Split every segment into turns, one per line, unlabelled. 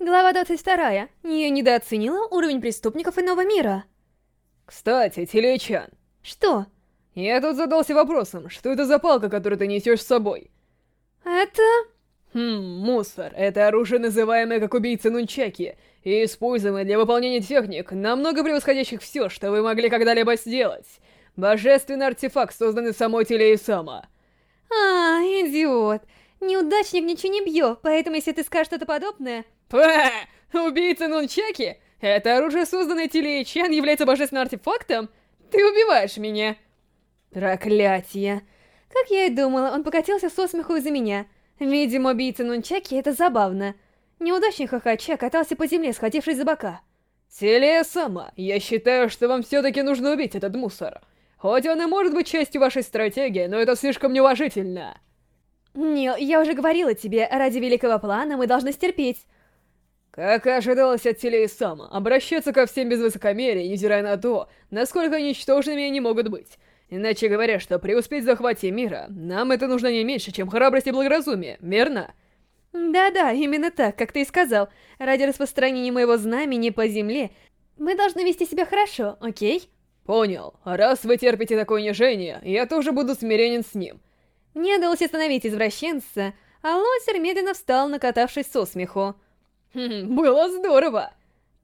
Глава 22. Я недооценила уровень преступников иного мира.
Кстати, Телечан.
Что?
Я тут задался вопросом, что это за палка, которую ты несешь с собой?
Это...
Хм, мусор. Это оружие, называемое как убийца нунчаки, и используемое для выполнения техник, намного превосходящих все, что вы могли когда-либо сделать. Божественный артефакт, созданный самой Телеисама.
А, идиот. Неудачник ничего не бьет, поэтому если ты скажешь что-то подобное...
Пэ! Убийца нунчаки? Это оружие, созданное Телеичан, является божественным артефактом? Ты убиваешь меня.
Проклятие. Как я и думала, он покатился со смеху из-за меня. Видимо, убийца нунчаки — это забавно. Неудачник хохоча катался по земле, схватившись за бока.
Селия сама, я считаю, что вам все-таки нужно убить этот мусор. Хоть он и может быть частью вашей стратегии, но это слишком неуважительно.
Нил, я уже говорила тебе, ради великого плана мы должны стерпеть.
Как и ожидалось от Телеи Сама, обращаться ко всем без высокомерия, невзирая на то, насколько ничтожными они могут быть. Иначе говоря, что преуспеть в захвате мира, нам это нужно не меньше, чем храбрость и благоразумие, верно?
Да-да, именно так, как ты и сказал. Ради распространения моего знамени по земле, мы должны вести себя хорошо, окей?
Понял. Раз вы терпите такое унижение, я тоже буду смиренен с ним.
Мне удалось остановить извращенца, а Лосер медленно встал, накатавшись со смеху.
Хм, было здорово.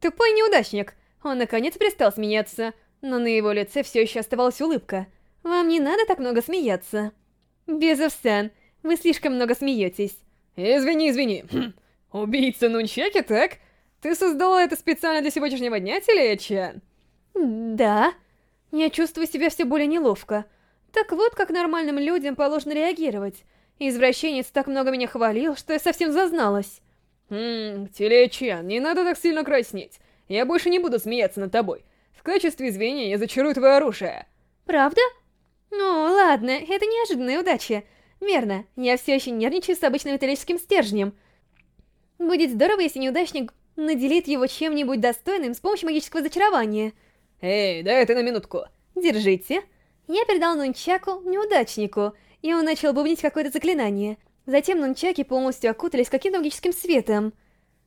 Тупой неудачник. Он наконец перестал смеяться, но на его лице все еще оставалась улыбка. Вам не надо так много смеяться. Безовсан, вы слишком много смеетесь.
Извини, извини. Хм. Убийца Нунчаки, так? Ты создала это специально для сегодняшнего дня, Телечан?
Да. Я чувствую себя все более неловко. Так вот, как нормальным людям положено реагировать. Извращенец так много меня хвалил, что я совсем зазналась.
Хм, Телечан, не надо так сильно краснеть. Я больше не буду смеяться над тобой. В качестве извинения я зачарую твое оружие.
Правда? Ну, ладно, это неожиданная удача. Верно, я все еще нервничаю с обычным металлическим стержнем. Будет здорово, если неудачник наделит его чем-нибудь достойным с помощью магического зачарования.
Эй, дай это на минутку.
Держите. Я передал нунчаку неудачнику, и он начал бубнить какое-то заклинание. Затем нунчаки полностью окутались каким-то магическим светом.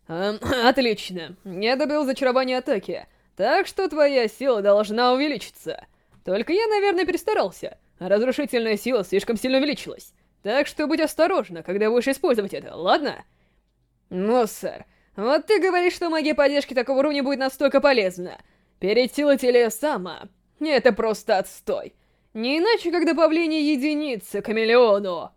Эм, отлично. Я добил зачарование атаки, так что твоя сила должна увеличиться. Только я, наверное, перестарался. Разрушительная сила слишком сильно увеличилась. Так что будь осторожна, когда будешь использовать это, ладно? Ну, сэр, вот ты говоришь, что магия поддержки такого уровня будет настолько полезна. Перед силой сама. Это просто отстой. Не иначе, как добавление единицы к миллиону.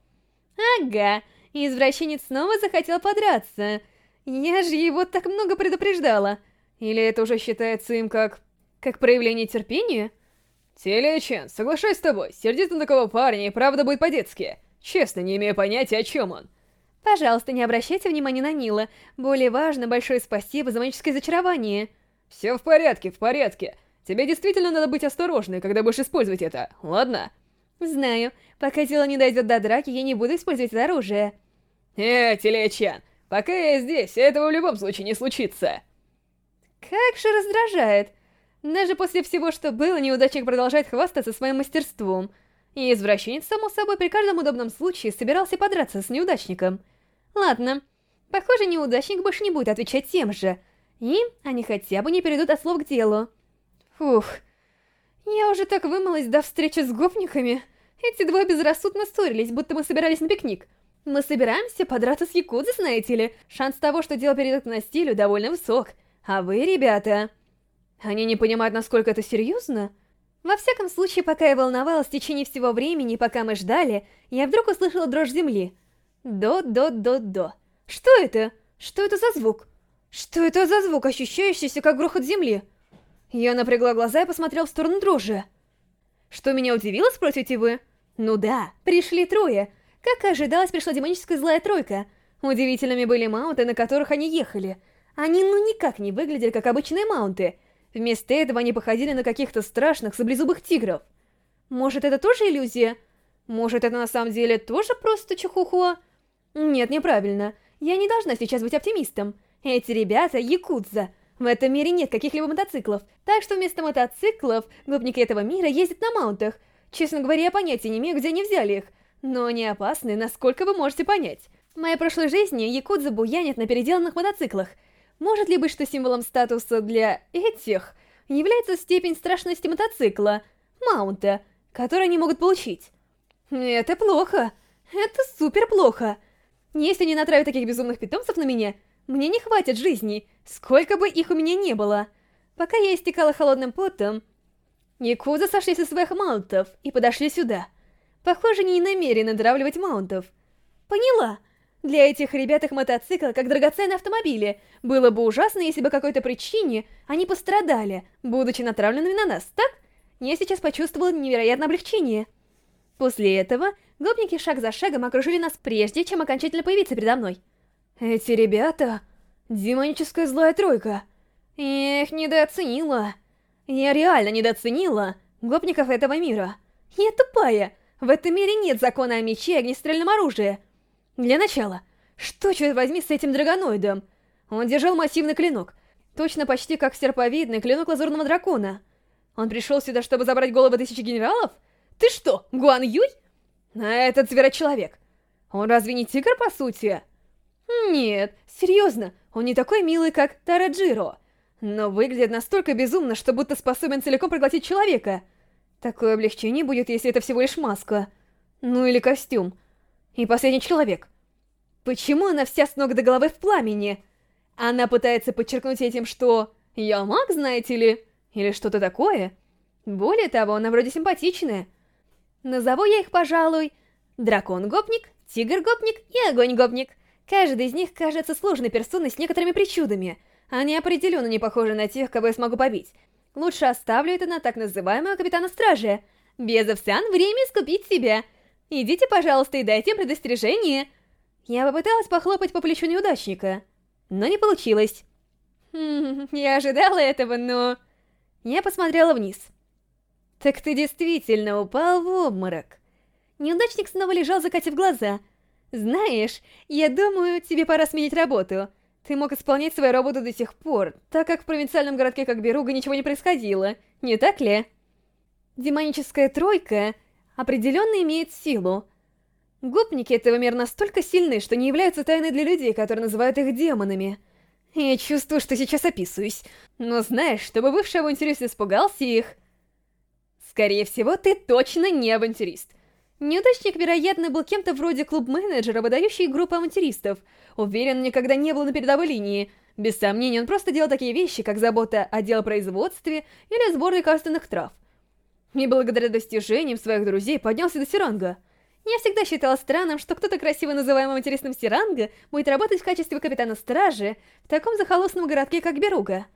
Ага, извращенец снова захотел подраться. Я же его так много предупреждала. Или это уже считается им как... как проявление терпения?
Телечен, соглашаюсь с тобой, сердить на такого парня и правда будет по-детски. Честно, не имею понятия, о чем он.
Пожалуйста, не обращайте внимания на Нила. Более важно, большое спасибо за магическое зачарование.
Все в порядке, в порядке. Тебе действительно надо быть осторожной, когда будешь использовать это, ладно?
Знаю. Пока дело не дойдет до драки, я не буду использовать это оружие.
Э, Телечан, пока я здесь, этого в любом случае не случится.
Как же раздражает. Даже после всего, что было, неудачник продолжает хвастаться своим мастерством. И извращенец, само собой, при каждом удобном случае собирался подраться с неудачником. Ладно, похоже, неудачник больше не будет отвечать тем же. И они хотя бы не перейдут от слов к делу. Фух, я уже так вымылась до встречи с гопниками. Эти двое безрассудно ссорились, будто мы собирались на пикник. Мы собираемся подраться с Якудзой, знаете ли. Шанс того, что дело перейдет на стилю, довольно высок. А вы, ребята... Они не понимают, насколько это серьезно? Во всяком случае, пока я волновалась в течение всего времени, пока мы ждали, я вдруг услышала дрожь земли. До-до-до-до. Что это? Что это за звук? Что это за звук, ощущающийся как грохот земли? Я напрягла глаза и посмотрел в сторону дрожи. Что меня удивило, спросите вы? Ну да, пришли трое. Как и ожидалось, пришла демоническая злая тройка. Удивительными были маунты, на которых они ехали. Они ну никак не выглядели как обычные маунты. Вместо этого они походили на каких-то страшных саблезубых тигров. Может, это тоже иллюзия? Может, это на самом деле тоже просто чухухуа? Нет, неправильно. Я не должна сейчас быть оптимистом. Эти ребята — якудза. В этом мире нет каких-либо мотоциклов, так что вместо мотоциклов гопники этого мира ездят на маунтах. Честно говоря, я понятия не имею, где они взяли их. Но они опасны, насколько вы можете понять. В моей прошлой жизни якудза буянят на переделанных мотоциклах. Может ли быть, что символом статуса для этих является степень страшности мотоцикла, маунта, который они могут получить? Это плохо. Это супер плохо. Если не натравят таких безумных питомцев на меня, мне не хватит жизни, сколько бы их у меня не было. Пока я истекала холодным потом, Якуза сошли со своих маунтов и подошли сюда. Похоже, не намерены натравливать маунтов. Поняла. Для этих ребят их мотоцикл как драгоценные автомобили. Было бы ужасно, если бы какой-то причине они пострадали, будучи натравленными на нас, так? Я сейчас почувствовала невероятное облегчение. После этого гопники шаг за шагом окружили нас прежде, чем окончательно появиться передо мной. Эти ребята... Демоническая злая тройка. Я их недооценила. Я реально недооценила гопников этого мира. Я тупая. В этом мире нет закона о мече и огнестрельном оружии. Для начала, что, черт возьми, с этим драгоноидом? Он держал массивный клинок, точно почти как серповидный клинок лазурного дракона. Он пришел сюда, чтобы забрать головы тысячи генералов? Ты что, Гуан Юй? А этот зверочеловек. Он разве не тигр, по сути? Нет, серьезно, он не такой милый, как Тараджиро. Но выглядит настолько безумно, что будто способен целиком проглотить человека. Такое облегчение будет, если это всего лишь маска. Ну или костюм. И последний человек. Почему она вся с ног до головы в пламени? Она пытается подчеркнуть этим, что «я маг, знаете ли?» Или что-то такое? Более того, она вроде симпатичная. Назову я их, пожалуй, Дракон-гопник, Тигр-гопник и Огонь-гопник. Каждый из них кажется сложной персоной с некоторыми причудами. Они определенно не похожи на тех, кого я смогу побить. Лучше оставлю это на так называемого капитана стражи. Безовсан, время искупить себя. Идите, пожалуйста, и дайте им предостережение. Я попыталась похлопать по плечу неудачника, но не получилось. Хм, я ожидала этого, но... Я посмотрела вниз. Так ты действительно упал в обморок. Неудачник снова лежал, закатив глаза. Знаешь, я думаю, тебе пора сменить работу. Ты мог исполнять свою работу до сих пор, так как в провинциальном городке как Беруга ничего не происходило, не так ли? Демоническая тройка определенно имеет силу. Гопники этого мира настолько сильны, что не являются тайной для людей, которые называют их демонами. Я чувствую, что сейчас описываюсь. Но знаешь, чтобы бывший авантюрист испугался их... Скорее всего, ты точно не авантюрист. Неудачник, вероятно, был кем-то вроде клуб-менеджера, выдающей группы авантюристов. Уверен, никогда не был на передовой линии. Без сомнения, он просто делал такие вещи, как забота о делопроизводстве или сбор лекарственных трав и благодаря достижениям своих друзей поднялся до Сиранга. Я всегда считала странным, что кто-то красиво называемый интересным Сиранга будет работать в качестве капитана стражи в таком захолустном городке, как Беруга.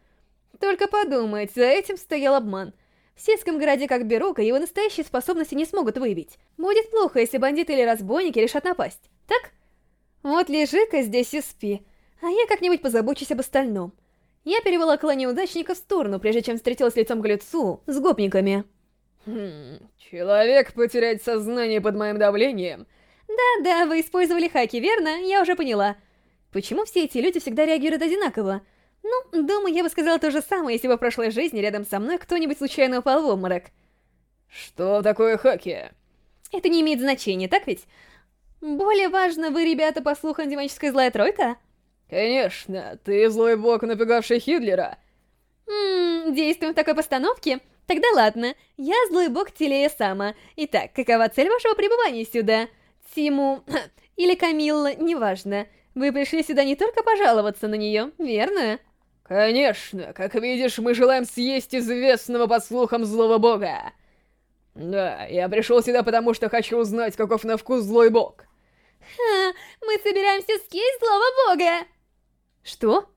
Только подумать, за этим стоял обман. В сельском городе, как Беруга, его настоящие способности не смогут выявить. Будет плохо, если бандиты или разбойники решат напасть, так? Вот лежи-ка здесь и спи, а я как-нибудь позабочусь об остальном. Я переволокла неудачника в сторону, прежде чем встретилась лицом к лицу с гопниками.
Хм, человек потерять сознание под моим давлением?
Да-да, вы использовали хаки, верно? Я уже поняла. Почему все эти люди всегда реагируют одинаково? Ну, думаю, я бы сказала то же самое, если бы в прошлой жизни рядом со мной кто-нибудь случайно упал в обморок.
Что такое хаки?
Это не имеет значения, так ведь? Более важно, вы, ребята, по слухам, демоническая злая тройка?
Конечно, ты злой бог, напугавший Хидлера.
Ммм, действуем в такой постановке? Тогда ладно, я злой бог Телея Сама. Итак, какова цель вашего пребывания сюда? Тиму... или Камилла, неважно. Вы пришли сюда не только пожаловаться на нее, верно?
Конечно, как видишь, мы желаем съесть известного по слухам злого бога. Да, я пришел сюда, потому что хочу узнать, каков на вкус злой бог.
Ха, мы собираемся съесть злого бога. Что?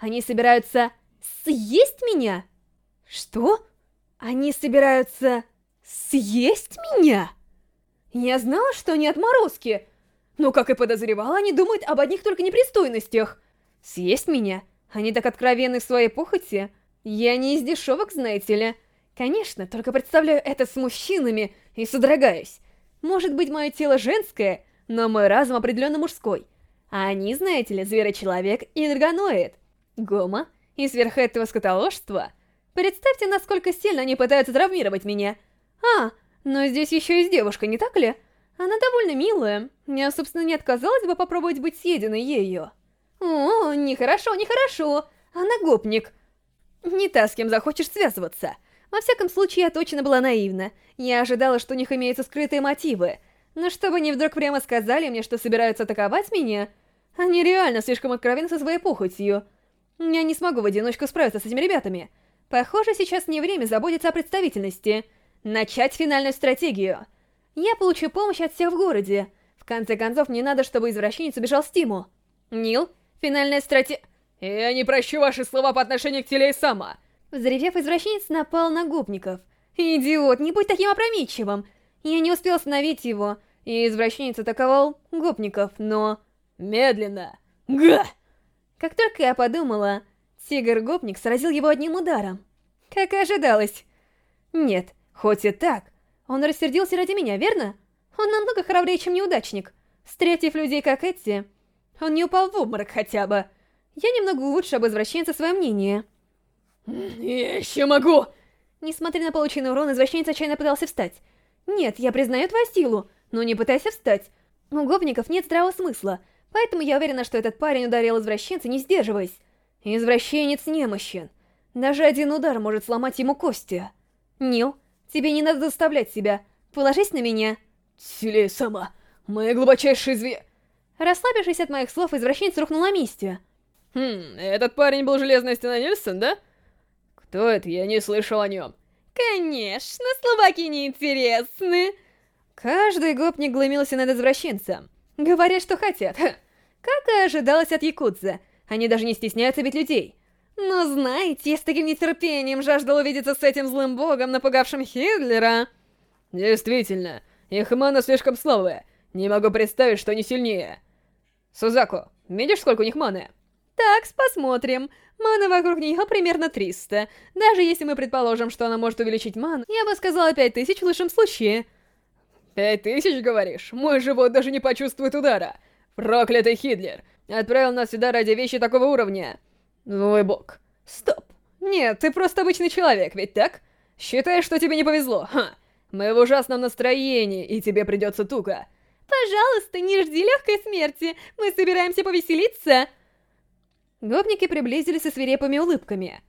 Они собираются съесть меня? Что? Они собираются съесть меня? Я знала, что они отморозки, но, как и подозревала, они думают об одних только непристойностях. Съесть меня? Они так откровенны в своей похоти? Я не из дешевок, знаете ли. Конечно, только представляю это с мужчинами и содрогаюсь. Может быть, мое тело женское, но мой разум определенно мужской. А они, знаете ли, зверочеловек и драгоноид. Гома и сверх этого скотоложства — Представьте, насколько сильно они пытаются травмировать меня. А, но здесь еще есть девушка, не так ли? Она довольно милая. Я, собственно, не отказалась бы попробовать быть съеденной ею. О, нехорошо, нехорошо. Она гопник. Не та, с кем захочешь связываться. Во всяком случае, я точно была наивна. Я ожидала, что у них имеются скрытые мотивы. Но чтобы они вдруг прямо сказали мне, что собираются атаковать меня, они реально слишком откровенны со своей похотью. Я не смогу в одиночку справиться с этими ребятами. Похоже, сейчас не время заботиться о представительности. Начать финальную стратегию. Я получу помощь от всех в городе. В конце концов, мне надо, чтобы извращенец убежал с Тиму. Нил, финальная стратегия...
Я не прощу ваши слова по отношению к Телей Сама.
Взревев, извращенец напал на гопников. Идиот, не будь таким опрометчивым. Я не успел остановить его, и извращенец атаковал гопников, но...
Медленно. Га!
Как только я подумала, тигр-гопник сразил его одним ударом. Как и ожидалось. Нет, хоть и так, он рассердился ради меня, верно? Он намного храбрее, чем неудачник. Встретив людей, как эти, он не упал в обморок хотя бы. Я немного лучше об извращенце свое мнение.
Я еще могу!
Несмотря на полученный урон, извращенец отчаянно пытался встать. Нет, я признаю твою силу, но не пытайся встать. У гопников нет здравого смысла, поэтому я уверена, что этот парень ударил извращенца, не сдерживаясь. Извращенец немощен. Даже один удар может сломать ему кости. Нил, тебе не надо заставлять себя. Положись на меня.
Силей сама, моя глубочайшая зве...
Расслабившись от моих слов, извращенец рухнул на месте.
Хм, этот парень был Железная Стена Нильсон, да? Кто это? Я не слышал о нем.
Конечно, слабаки неинтересны. Каждый гопник глумился над извращенцем. Говорят, что хотят. Как и ожидалось от Якудза. Они даже не стесняются бить людей. Но знаете, я с таким нетерпением жаждал увидеться с этим злым богом, напугавшим Хитлера.
Действительно, их мана слишком слабая. Не могу представить, что они сильнее. Сузаку, видишь, сколько у них маны?
Так, посмотрим. Мана вокруг нее примерно 300. Даже если мы предположим, что она может увеличить ману, я бы сказала 5000 в лучшем случае.
Пять тысяч, говоришь? Мой живот даже не почувствует удара. Проклятый Хитлер. Отправил нас сюда ради вещи такого уровня. Злой бог. Стоп. Нет, ты просто обычный человек, ведь так? Считаешь, что тебе не повезло, ха? Мы в ужасном настроении, и тебе придется туго.
Пожалуйста, не жди легкой смерти. Мы собираемся повеселиться. Гопники приблизились со свирепыми улыбками.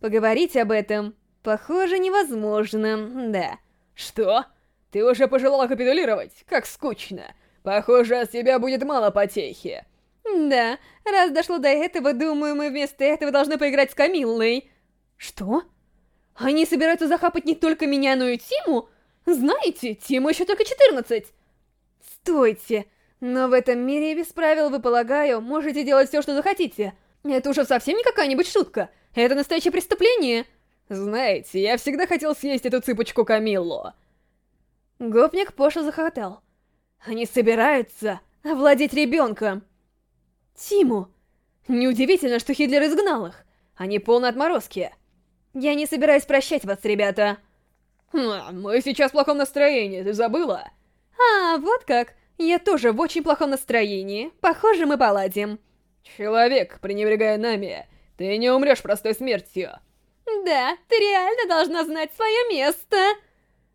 Поговорить об этом, похоже, невозможно, да.
Что? Ты уже пожелала капитулировать? Как скучно. Похоже, от тебя будет мало потехи.
Да, раз дошло до этого, думаю, мы вместо этого должны поиграть с Камиллой. Что? Они собираются захапать не только меня, но и Тиму? Знаете, Тиму еще только 14. Стойте, но в этом мире без правил, вы, полагаю, можете делать все, что захотите. Это уже совсем не какая-нибудь шутка. Это настоящее преступление.
Знаете, я всегда хотел съесть эту цыпочку Камиллу.
Гопник пошло захохотал. Они собираются овладеть ребенком. Тиму. Неудивительно, что Хитлер изгнал их. Они полны отморозки. Я не собираюсь прощать вас, ребята.
Хм, мы сейчас в плохом настроении, ты забыла?
А, вот как. Я тоже в очень плохом настроении. Похоже, мы поладим.
Человек, пренебрегая нами, ты не умрешь простой смертью.
Да, ты реально должна знать свое место.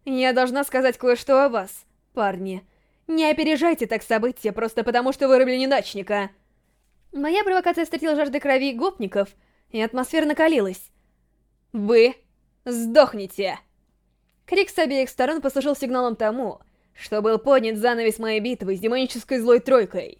Я должна сказать кое-что о вас, парни. Не опережайте так события просто потому, что вырубили неудачника. Моя провокация встретила жажды крови гопников, и атмосфера накалилась. Вы сдохнете! Крик с обеих сторон послужил сигналом тому, что был поднят занавес моей битвы с демонической злой тройкой.